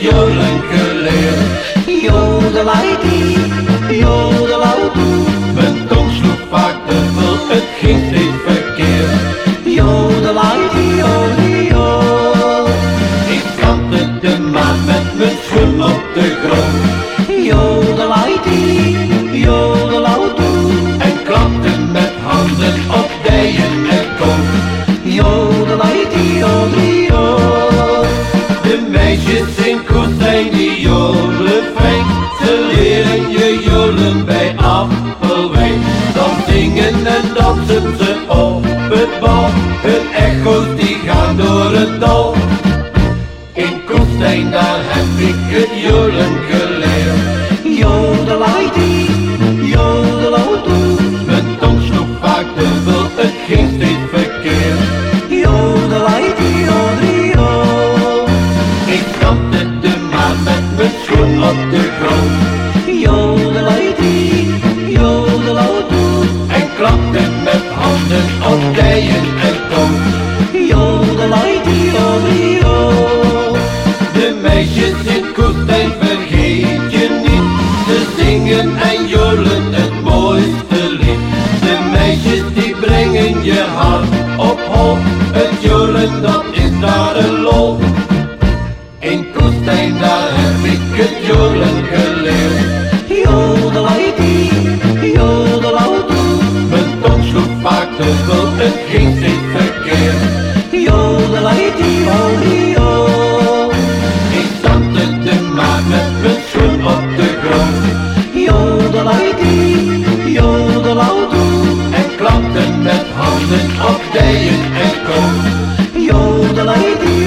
jolen geleerd. Jodelaitie, jodelautoe. Mijn tong sloeg vaak te veel, het ging steeds verkeerd. Jodelaitie, jodel, Ik kampte de maan met mijn op de Koestijn die fijn. Ze leren je jolen bij Appelwijn. Dan zingen en dansen ze op het bal. Hun echo's die gaan door het dal. In Koestijn daar heb ik het jolen handen op dijen en kom. Jodelaitie, jodel, De meisjes in Koestijn vergeet je niet. Ze zingen en jolen het mooiste lied. De meisjes die brengen je hart op hol. jodelaridio. Geen tanden de maat met mijn schoen op de grond. Jodelaridio, jodelaudoe. En klanten met handen op dijen en kool. Jodelaridio.